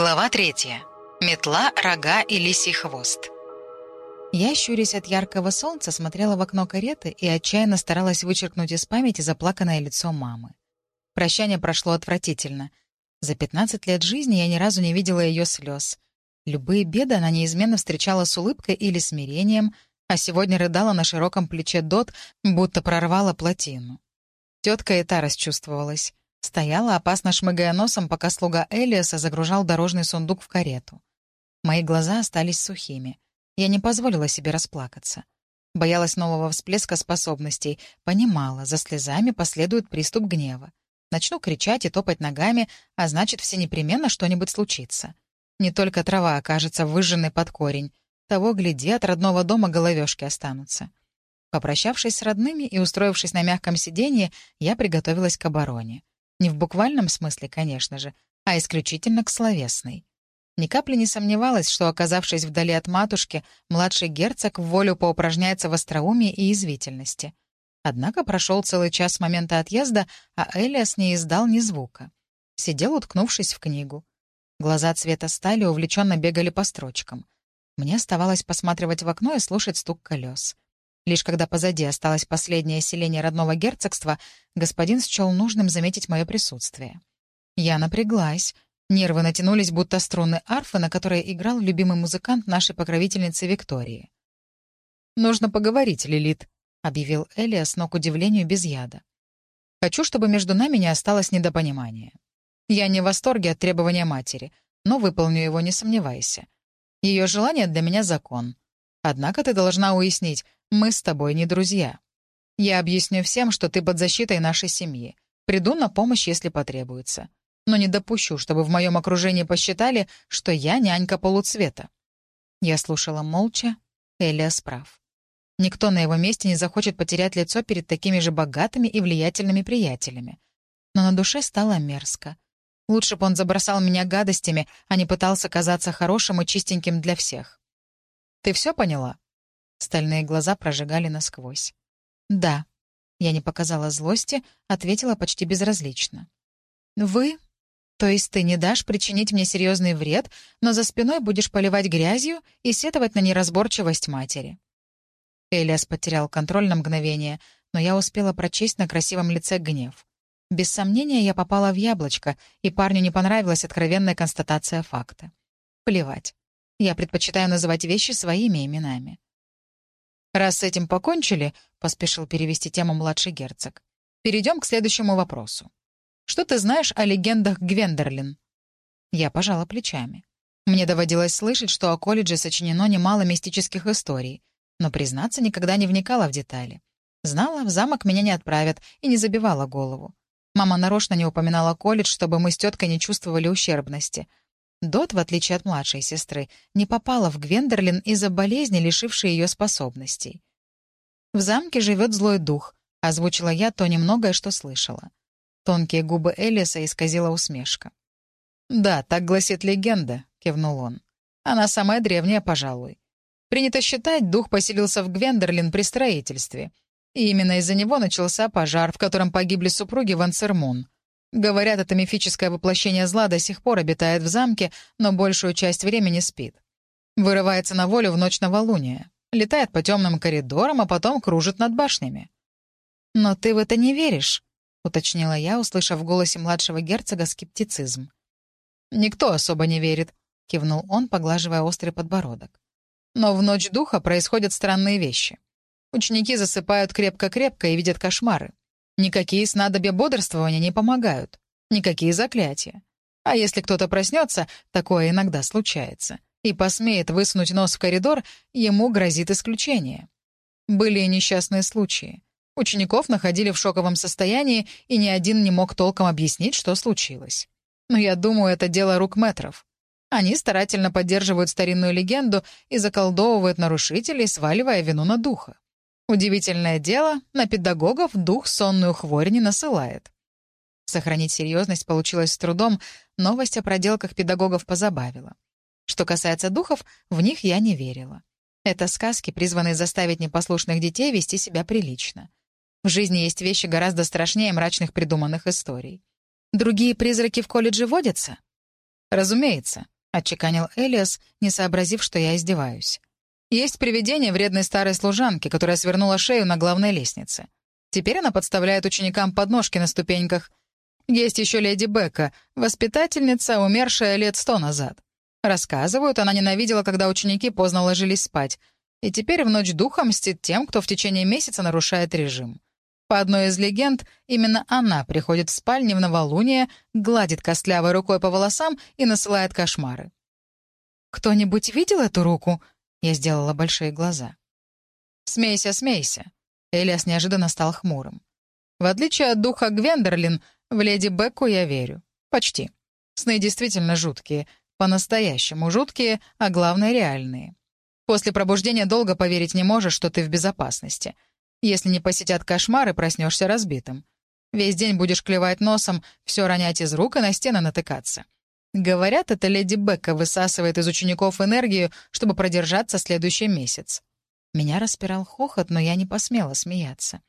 Глава третья. Метла, рога и лисий хвост. Я, щурясь от яркого солнца, смотрела в окно кареты и отчаянно старалась вычеркнуть из памяти заплаканное лицо мамы. Прощание прошло отвратительно. За 15 лет жизни я ни разу не видела ее слез. Любые беды она неизменно встречала с улыбкой или смирением, а сегодня рыдала на широком плече Дот, будто прорвала плотину. Тетка и та расчувствовалась. Стояла, опасно шмыгая носом, пока слуга Элиаса загружал дорожный сундук в карету. Мои глаза остались сухими. Я не позволила себе расплакаться. Боялась нового всплеска способностей, понимала, за слезами последует приступ гнева. Начну кричать и топать ногами, а значит, все непременно что-нибудь случится. Не только трава окажется выжженной под корень. Того, гляди, от родного дома головешки останутся. Попрощавшись с родными и устроившись на мягком сиденье, я приготовилась к обороне. Не в буквальном смысле, конечно же, а исключительно к словесной. Ни капли не сомневалась, что, оказавшись вдали от матушки, младший герцог в волю поупражняется в остроумии и извительности. Однако прошел целый час с момента отъезда, а Элиас не издал ни звука. Сидел, уткнувшись в книгу. Глаза цвета стали увлеченно бегали по строчкам. Мне оставалось посматривать в окно и слушать стук колес. Лишь когда позади осталось последнее селение родного герцогства, господин счел нужным заметить мое присутствие. Я напряглась. Нервы натянулись, будто струны арфы, на которой играл любимый музыкант нашей покровительницы Виктории. «Нужно поговорить, Лилит», — объявил Элиас, но, к удивлению, без яда. «Хочу, чтобы между нами не осталось недопонимания. Я не в восторге от требования матери, но выполню его, не сомневайся. Ее желание для меня — закон. Однако ты должна уяснить, мы с тобой не друзья. Я объясню всем, что ты под защитой нашей семьи. Приду на помощь, если потребуется. Но не допущу, чтобы в моем окружении посчитали, что я нянька полуцвета». Я слушала молча. Элиас прав. Никто на его месте не захочет потерять лицо перед такими же богатыми и влиятельными приятелями. Но на душе стало мерзко. Лучше бы он забросал меня гадостями, а не пытался казаться хорошим и чистеньким для всех. «Ты все поняла?» Стальные глаза прожигали насквозь. «Да». Я не показала злости, ответила почти безразлично. «Вы? То есть ты не дашь причинить мне серьезный вред, но за спиной будешь поливать грязью и сетовать на неразборчивость матери?» Элиас потерял контроль на мгновение, но я успела прочесть на красивом лице гнев. Без сомнения, я попала в яблочко, и парню не понравилась откровенная констатация факта. Плевать. Я предпочитаю называть вещи своими именами. «Раз с этим покончили», — поспешил перевести тему младший герцог, «перейдем к следующему вопросу. Что ты знаешь о легендах Гвендерлин?» Я пожала плечами. Мне доводилось слышать, что о колледже сочинено немало мистических историй, но, признаться, никогда не вникала в детали. Знала, в замок меня не отправят, и не забивала голову. Мама нарочно не упоминала колледж, чтобы мы с теткой не чувствовали ущербности — Дот, в отличие от младшей сестры, не попала в Гвендерлин из-за болезни, лишившей ее способностей. «В замке живет злой дух», — озвучила я то немногое, что слышала. Тонкие губы Элиса исказила усмешка. «Да, так гласит легенда», — кивнул он. «Она самая древняя, пожалуй. Принято считать, дух поселился в Гвендерлин при строительстве. И именно из-за него начался пожар, в котором погибли супруги Вансермун. Говорят, это мифическое воплощение зла до сих пор обитает в замке, но большую часть времени спит. Вырывается на волю в ночь новолуния. Летает по темным коридорам, а потом кружит над башнями. «Но ты в это не веришь», — уточнила я, услышав в голосе младшего герцога скептицизм. «Никто особо не верит», — кивнул он, поглаживая острый подбородок. «Но в ночь духа происходят странные вещи. Ученики засыпают крепко-крепко и видят кошмары. Никакие снадобья бодрствования не помогают. Никакие заклятия. А если кто-то проснется, такое иногда случается, и посмеет высунуть нос в коридор, ему грозит исключение. Были и несчастные случаи. Учеников находили в шоковом состоянии, и ни один не мог толком объяснить, что случилось. Но я думаю, это дело рук метров. Они старательно поддерживают старинную легенду и заколдовывают нарушителей, сваливая вину на духа. Удивительное дело, на педагогов дух сонную хворь не насылает. Сохранить серьезность получилось с трудом, новость о проделках педагогов позабавила. Что касается духов, в них я не верила. Это сказки, призванные заставить непослушных детей вести себя прилично. В жизни есть вещи гораздо страшнее мрачных придуманных историй. Другие призраки в колледже водятся? Разумеется. — отчеканил Элиас, не сообразив, что я издеваюсь. «Есть привидение вредной старой служанки, которая свернула шею на главной лестнице. Теперь она подставляет ученикам подножки на ступеньках. Есть еще леди Бекка, воспитательница, умершая лет сто назад. Рассказывают, она ненавидела, когда ученики поздно ложились спать, и теперь в ночь духа мстит тем, кто в течение месяца нарушает режим. По одной из легенд, именно она приходит в спальне в новолуние, гладит костлявой рукой по волосам и насылает кошмары. «Кто-нибудь видел эту руку?» Я сделала большие глаза. «Смейся, смейся». Элиас неожиданно стал хмурым. «В отличие от духа Гвендерлин, в леди Бекку я верю. Почти. Сны действительно жуткие. По-настоящему жуткие, а главное — реальные. После пробуждения долго поверить не можешь, что ты в безопасности — если не посетят кошмары, проснешься разбитым. Весь день будешь клевать носом, все ронять из рук и на стены натыкаться. Говорят, это леди Бекка высасывает из учеников энергию, чтобы продержаться следующий месяц. Меня распирал хохот, но я не посмела смеяться.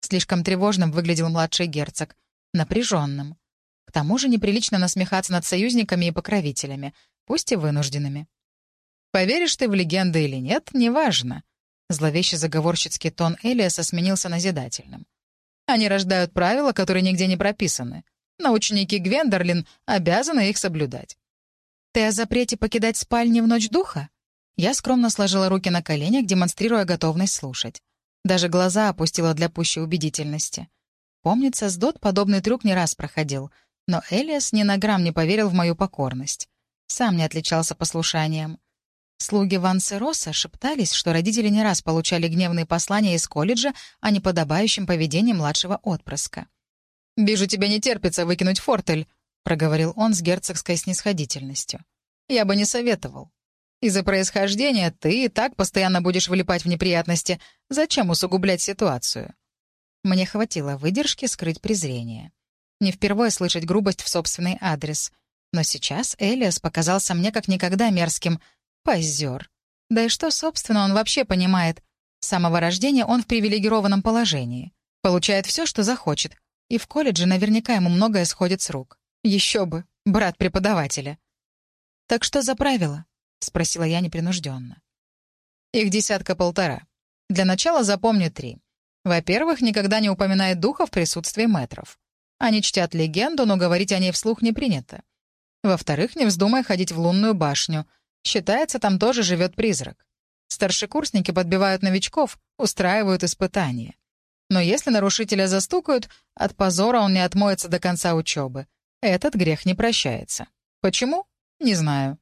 Слишком тревожным выглядел младший герцог. Напряженным. К тому же неприлично насмехаться над союзниками и покровителями, пусть и вынужденными. Поверишь ты в легенды или нет, неважно. Зловещий заговорщицкий тон Элиаса сменился назидательным. «Они рождают правила, которые нигде не прописаны. Но ученики Гвендерлин обязаны их соблюдать». «Ты о запрете покидать спальни в ночь духа?» Я скромно сложила руки на коленях, демонстрируя готовность слушать. Даже глаза опустила для пущей убедительности. Помнится, с Дот подобный трюк не раз проходил, но Элиас ни на грамм не поверил в мою покорность. Сам не отличался послушанием. Слуги Ван Сероса шептались, что родители не раз получали гневные послания из колледжа о неподобающем поведении младшего отпрыска. «Вижу, тебе не терпится выкинуть фортель», — проговорил он с герцогской снисходительностью. «Я бы не советовал. Из-за происхождения ты и так постоянно будешь вылипать в неприятности. Зачем усугублять ситуацию?» Мне хватило выдержки скрыть презрение. Не впервые слышать грубость в собственный адрес. Но сейчас Элиас показался мне как никогда мерзким — Позер. Да и что, собственно, он вообще понимает? С самого рождения он в привилегированном положении. Получает все, что захочет. И в колледже наверняка ему многое сходит с рук. Еще бы, брат преподавателя. «Так что за правила?» — спросила я непринужденно. «Их десятка-полтора. Для начала запомни три. Во-первых, никогда не упоминает духа в присутствии метров. Они чтят легенду, но говорить о ней вслух не принято. Во-вторых, не вздумай ходить в лунную башню — Считается, там тоже живет призрак. Старшекурсники подбивают новичков, устраивают испытания. Но если нарушителя застукают, от позора он не отмоется до конца учебы. Этот грех не прощается. Почему? Не знаю.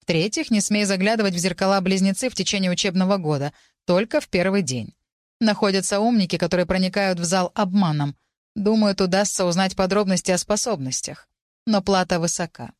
В-третьих, не смей заглядывать в зеркала близнецы в течение учебного года, только в первый день. Находятся умники, которые проникают в зал обманом. Думают, удастся узнать подробности о способностях. Но плата высока.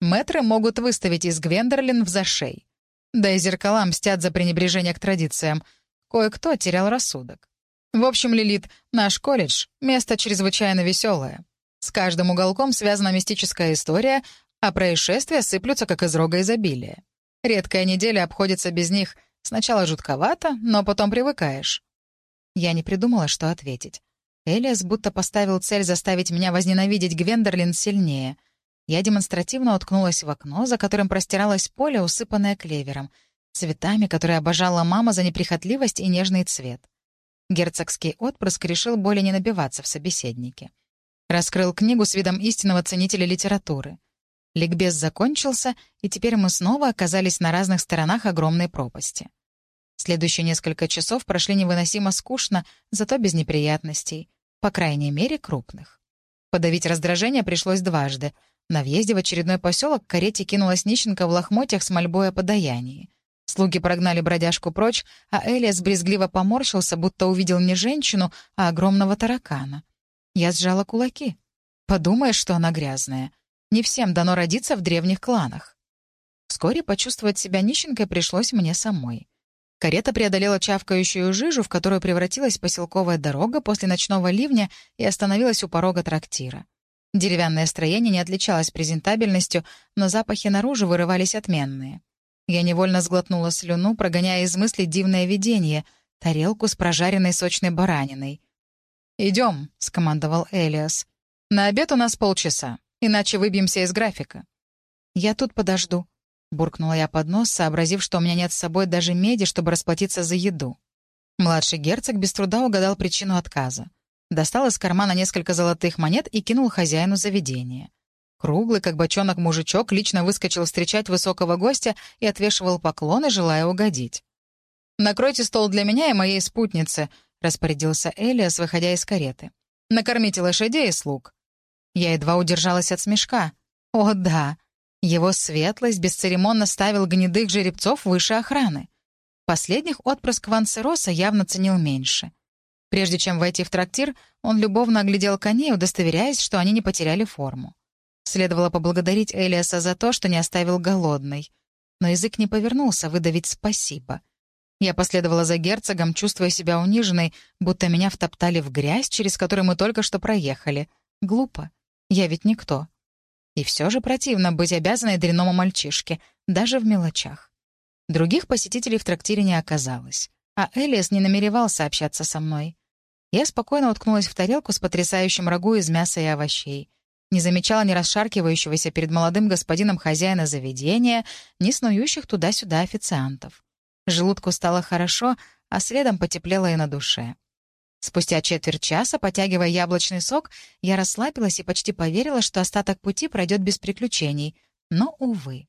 Мэтры могут выставить из Гвендерлин в зашей. Да и зеркала мстят за пренебрежение к традициям. Кое-кто терял рассудок. В общем, Лилит, наш колледж — место чрезвычайно веселое. С каждым уголком связана мистическая история, а происшествия сыплются, как из рога изобилия. Редкая неделя обходится без них. Сначала жутковато, но потом привыкаешь. Я не придумала, что ответить. Элиас будто поставил цель заставить меня возненавидеть Гвендерлин сильнее — я демонстративно уткнулась в окно, за которым простиралось поле, усыпанное клевером, цветами, которые обожала мама за неприхотливость и нежный цвет. Герцогский отпрыск решил более не набиваться в собеседнике. Раскрыл книгу с видом истинного ценителя литературы. Ликбез закончился, и теперь мы снова оказались на разных сторонах огромной пропасти. Следующие несколько часов прошли невыносимо скучно, зато без неприятностей, по крайней мере, крупных. Подавить раздражение пришлось дважды, на въезде в очередной поселок карете кинулась нищенка в лохмотьях с мольбой о подаянии. Слуги прогнали бродяжку прочь, а Элиас брезгливо поморщился, будто увидел не женщину, а огромного таракана. Я сжала кулаки. Подумаешь, что она грязная. Не всем дано родиться в древних кланах. Вскоре почувствовать себя нищенкой пришлось мне самой. Карета преодолела чавкающую жижу, в которую превратилась поселковая дорога после ночного ливня и остановилась у порога трактира. Деревянное строение не отличалось презентабельностью, но запахи наружу вырывались отменные. Я невольно сглотнула слюну, прогоняя из мысли дивное видение — тарелку с прожаренной сочной бараниной. «Идем», — скомандовал Элиас. «На обед у нас полчаса, иначе выбьемся из графика». «Я тут подожду», Буркнула я под нос, сообразив, что у меня нет с собой даже меди, чтобы расплатиться за еду. Младший герцог без труда угадал причину отказа. Достал из кармана несколько золотых монет и кинул хозяину заведения. Круглый, как бочонок мужичок, лично выскочил встречать высокого гостя и отвешивал поклоны, желая угодить. «Накройте стол для меня и моей спутницы», — распорядился Элиас, выходя из кареты. «Накормите лошадей и слуг». Я едва удержалась от смешка. «О, да!» Его светлость бесцеремонно ставил гнедых жеребцов выше охраны. Последних отпрыск Вансероса явно ценил меньше. Прежде чем войти в трактир, он любовно оглядел коней, удостоверяясь, что они не потеряли форму. Следовало поблагодарить Элиаса за то, что не оставил голодной. Но язык не повернулся выдавить спасибо. Я последовала за герцогом, чувствуя себя униженной, будто меня втоптали в грязь, через которую мы только что проехали. Глупо. Я ведь никто. И все же противно быть обязанной дряному мальчишке, даже в мелочах. Других посетителей в трактире не оказалось, а Элиас не намеревался общаться со мной. Я спокойно уткнулась в тарелку с потрясающим рагу из мяса и овощей. Не замечала ни расшаркивающегося перед молодым господином хозяина заведения, ни снующих туда-сюда официантов. Желудку стало хорошо, а следом потеплело и на душе. Спустя четверть часа, потягивая яблочный сок, я расслабилась и почти поверила, что остаток пути пройдет без приключений. Но, увы.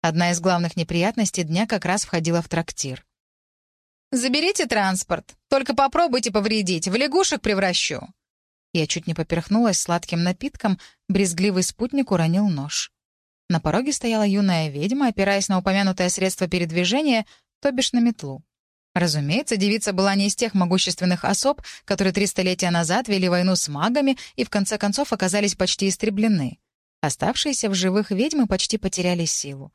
Одна из главных неприятностей дня как раз входила в трактир. «Заберите транспорт. Только попробуйте повредить. В лягушек превращу». Я чуть не поперхнулась сладким напитком, брезгливый спутник уронил нож. На пороге стояла юная ведьма, опираясь на упомянутое средство передвижения, то бишь на метлу. Разумеется, девица была не из тех могущественных особ, которые три столетия назад вели войну с магами и в конце концов оказались почти истреблены. Оставшиеся в живых ведьмы почти потеряли силу.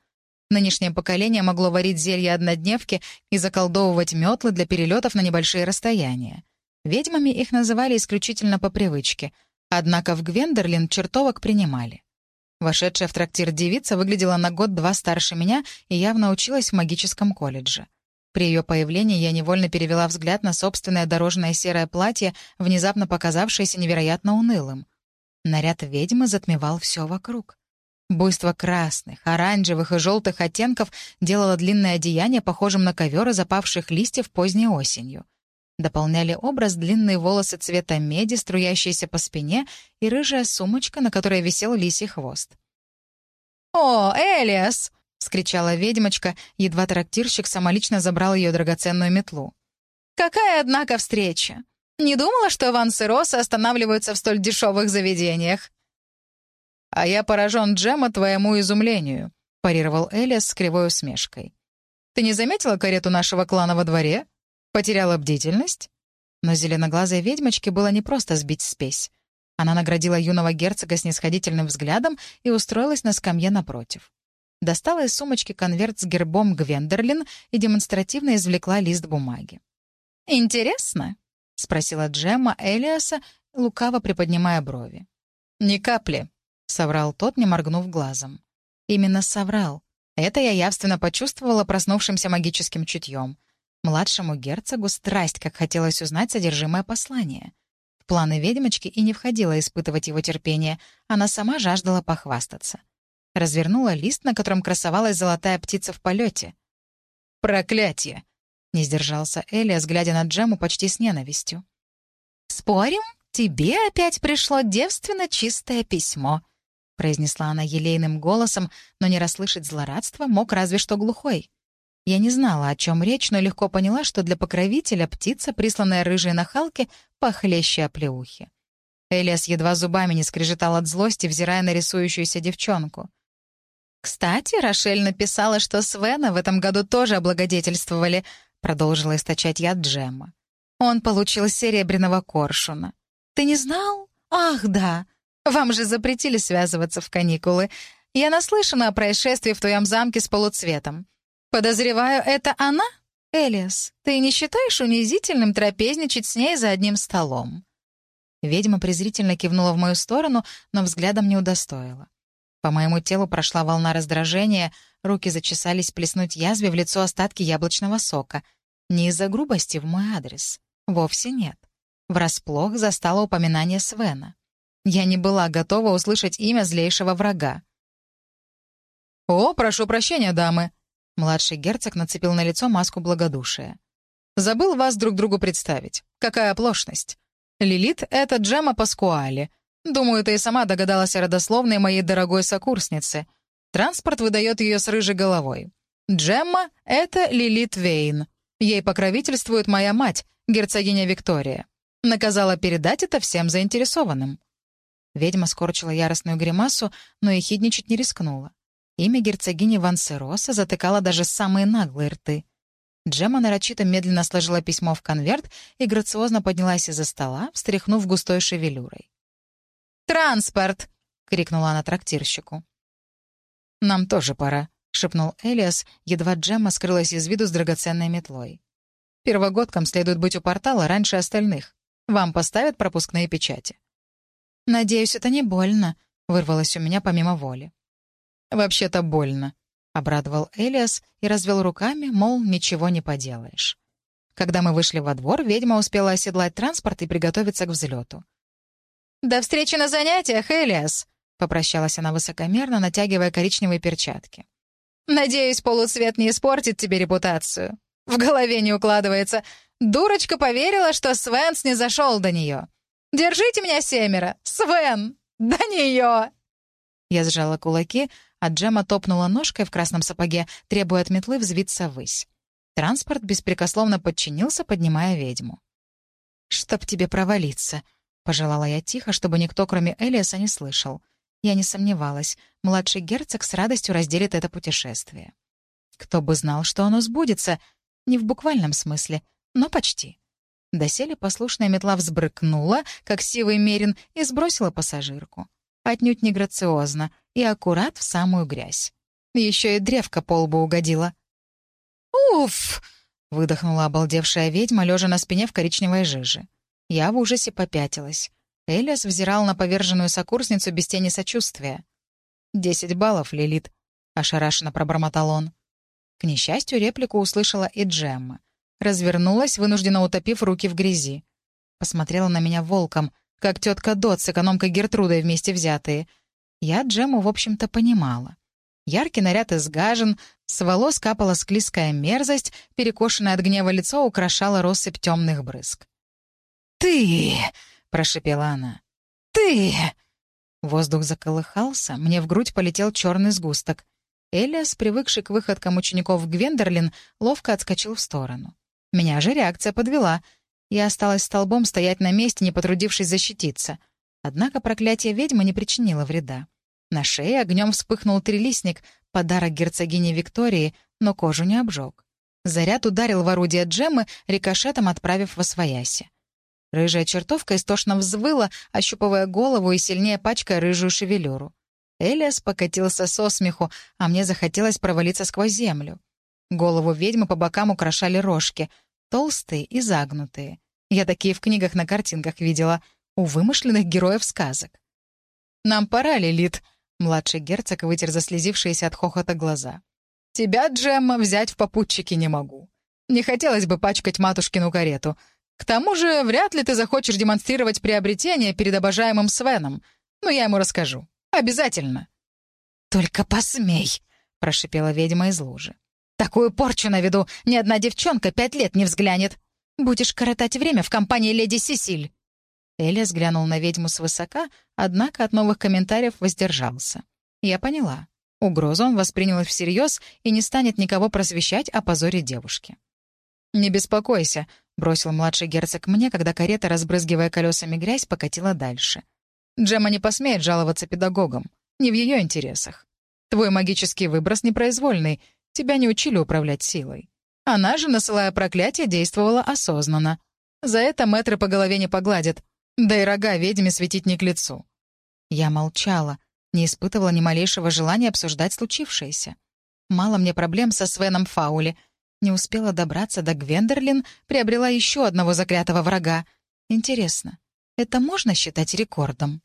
Нынешнее поколение могло варить зелья однодневки и заколдовывать метлы для перелетов на небольшие расстояния. Ведьмами их называли исключительно по привычке, однако в Гвендерлин чертовок принимали. Вошедшая в трактир девица выглядела на год-два старше меня и явно училась в магическом колледже. При ее появлении я невольно перевела взгляд на собственное дорожное серое платье, внезапно показавшееся невероятно унылым. Наряд ведьмы затмевал все вокруг. Буйство красных, оранжевых и желтых оттенков делало длинное одеяние похожим на ковер из опавших листьев поздней осенью. Дополняли образ длинные волосы цвета меди, струящиеся по спине, и рыжая сумочка, на которой висел лисий хвост. «О, Элиас!» — вскричала ведьмочка, едва трактирщик самолично забрал ее драгоценную метлу. «Какая, однако, встреча! Не думала, что авансеросы останавливаются в столь дешевых заведениях?» «А я поражен Джема твоему изумлению», — парировал Элиас с кривой усмешкой. «Ты не заметила карету нашего клана во дворе? Потеряла бдительность?» Но зеленоглазой ведьмочке было не просто сбить спесь. Она наградила юного герцога снисходительным взглядом и устроилась на скамье напротив достала из сумочки конверт с гербом Гвендерлин и демонстративно извлекла лист бумаги. «Интересно?» — спросила Джемма Элиаса, лукаво приподнимая брови. «Ни капли», — соврал тот, не моргнув глазом. «Именно соврал. Это я явственно почувствовала проснувшимся магическим чутьем. Младшему герцогу страсть, как хотелось узнать содержимое послания. В планы ведьмочки и не входило испытывать его терпение, она сама жаждала похвастаться развернула лист, на котором красовалась золотая птица в полете. «Проклятие!» — не сдержался Элиас, глядя на Джему почти с ненавистью. «Спорим, тебе опять пришло девственно чистое письмо», — произнесла она елейным голосом, но не расслышать злорадства мог разве что глухой. Я не знала, о чем речь, но легко поняла, что для покровителя птица, присланная рыжей нахалке, похлеще оплеухи. Элиас едва зубами не скрежетал от злости, взирая на рисующуюся девчонку. «Кстати, Рошель написала, что Свена в этом году тоже облагодетельствовали», — продолжила источать яд Джемма. «Он получил серебряного коршуна. Ты не знал? Ах, да. Вам же запретили связываться в каникулы. Я наслышана о происшествии в твоем замке с полуцветом. Подозреваю, это она? Элиас, ты не считаешь унизительным трапезничать с ней за одним столом?» Ведьма презрительно кивнула в мою сторону, но взглядом не удостоила. По моему телу прошла волна раздражения, руки зачесались плеснуть язве в лицо остатки яблочного сока. Не из-за грубости в мой адрес. Вовсе нет. Врасплох застало упоминание Свена. Я не была готова услышать имя злейшего врага. «О, прошу прощения, дамы!» Младший герцог нацепил на лицо маску благодушия. «Забыл вас друг другу представить. Какая оплошность. Лилит — это Джема Паскуали. Думаю, ты и сама догадалась о родословной моей дорогой сокурснице. Транспорт выдает ее с рыжей головой. Джемма — это Лилит Вейн. Ей покровительствует моя мать, герцогиня Виктория. Наказала передать это всем заинтересованным». Ведьма скорчила яростную гримасу, но и хидничать не рискнула. Имя герцогини Вансероса затыкало даже самые наглые рты. Джема нарочито медленно сложила письмо в конверт и грациозно поднялась из-за стола, встряхнув густой шевелюрой. «Транспорт!» — крикнула она трактирщику. «Нам тоже пора», — шепнул Элиас, едва Джемма скрылась из виду с драгоценной метлой. «Первогодкам следует быть у портала раньше остальных. Вам поставят пропускные печати». «Надеюсь, это не больно», — вырвалось у меня помимо воли. «Вообще-то больно», — обрадовал Элиас и развел руками, мол, ничего не поделаешь. Когда мы вышли во двор, ведьма успела оседлать транспорт и приготовиться к взлету. «До встречи на занятиях, Элиас!» — попрощалась она высокомерно, натягивая коричневые перчатки. «Надеюсь, полуцвет не испортит тебе репутацию. В голове не укладывается. Дурочка поверила, что Свенс не зашел до нее. Держите меня семеро! Свен! До нее!» Я сжала кулаки, а Джема топнула ножкой в красном сапоге, требуя от метлы взвиться ввысь. Транспорт беспрекословно подчинился, поднимая ведьму. «Чтоб тебе провалиться», — пожелала я тихо, чтобы никто, кроме Элиаса, не слышал. Я не сомневалась, младший герцог с радостью разделит это путешествие. Кто бы знал, что оно сбудется, не в буквальном смысле, но почти. Доселе послушная метла взбрыкнула, как сивый мерин, и сбросила пассажирку. Отнюдь не грациозно и аккурат в самую грязь. Еще и древко по лбу угодила. «Уф!» — выдохнула обалдевшая ведьма, лежа на спине в коричневой жиже. Я в ужасе попятилась. Элиас взирал на поверженную сокурсницу без тени сочувствия. «Десять баллов, Лилит», — ошарашенно пробормотал он. К несчастью, реплику услышала и Джемма. Развернулась, вынужденно утопив руки в грязи. Посмотрела на меня волком, как тетка Дот с экономкой Гертрудой вместе взятые. Я Джему, в общем-то, понимала. Яркий наряд изгажен, с волос капала склизкая мерзость, перекошенное от гнева лицо украшало россыпь темных брызг. «Ты!» — прошепела она. «Ты!» Воздух заколыхался, мне в грудь полетел черный сгусток. Элиас, привыкший к выходкам учеников Гвендерлин, ловко отскочил в сторону. Меня же реакция подвела. Я осталась столбом стоять на месте, не потрудившись защититься. Однако проклятие ведьмы не причинило вреда. На шее огнем вспыхнул трилистник, подарок герцогине Виктории, но кожу не обжег. Заряд ударил в орудие Джеммы, рикошетом отправив во свояси. Рыжая чертовка истошно взвыла, ощупывая голову и сильнее пачкая рыжую шевелюру. Элиас покатился со смеху, а мне захотелось провалиться сквозь землю. Голову ведьмы по бокам украшали рожки, толстые и загнутые. Я такие в книгах на картинках видела, у вымышленных героев сказок. «Нам пора, Лилит», — младший герцог вытер заслезившиеся от хохота глаза. «Тебя, Джемма, взять в попутчики не могу. Не хотелось бы пачкать матушкину карету. К тому же вряд ли ты захочешь демонстрировать приобретение перед обожаемым Свеном. Но я ему расскажу. Обязательно». «Только посмей», — прошипела ведьма из лужи. Такую порчу на виду ни одна девчонка пять лет не взглянет. Будешь коротать время в компании леди Сесиль». Элиас глянул на ведьму свысока, однако от новых комментариев воздержался. Я поняла. Угрозу он воспринял всерьез и не станет никого просвещать о позоре девушки. «Не беспокойся», — бросил младший герцог мне, когда карета, разбрызгивая колесами грязь, покатила дальше. «Джема не посмеет жаловаться педагогам. Не в ее интересах. Твой магический выброс непроизвольный, Тебя не учили управлять силой. Она же, насылая проклятие, действовала осознанно. За это мэтры по голове не погладят. Да и рога ведьме светить не к лицу. Я молчала, не испытывала ни малейшего желания обсуждать случившееся. Мало мне проблем со Свеном Фаули. Не успела добраться до Гвендерлин, приобрела еще одного заклятого врага. Интересно, это можно считать рекордом?